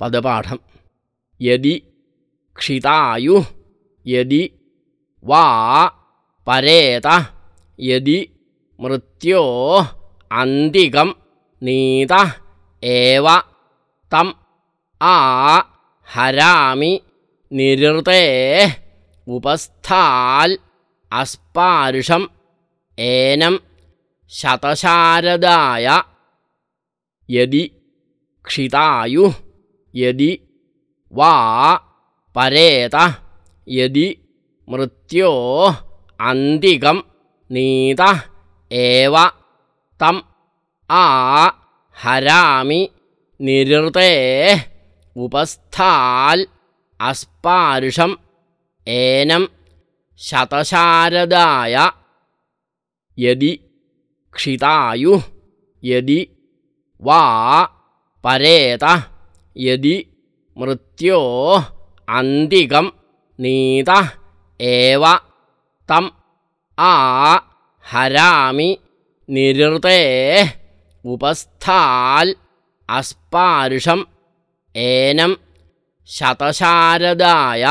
പദപാഠം. യതി ക്ഷിതായു യതി വാ പരേത യതി മൃത്യോ അന്തികം നീത ഏവ തം ആ ഹരാമി നിരുതേ ഉപസ്ഥാൽ അസ്പാരുഷം ഏനം ശതശാരദായ. യതി ക്ഷിതായു यदि वा परेतः यदि मृत्योः अन्तिकं नीतः एव तम् आ हरामि निरृते उपस्थाल् अस्पार्षम् एनं शतशारदाय। यदि क्षितायु यदि वा परेतः യദി മൃത്യോ അന്തികം നീത ഏവ തം ആ ഹരാമി നിരൃതേ ഉപസ്ഥാൽ അസ്പാരുഷം ഏനം ശതശാരദായ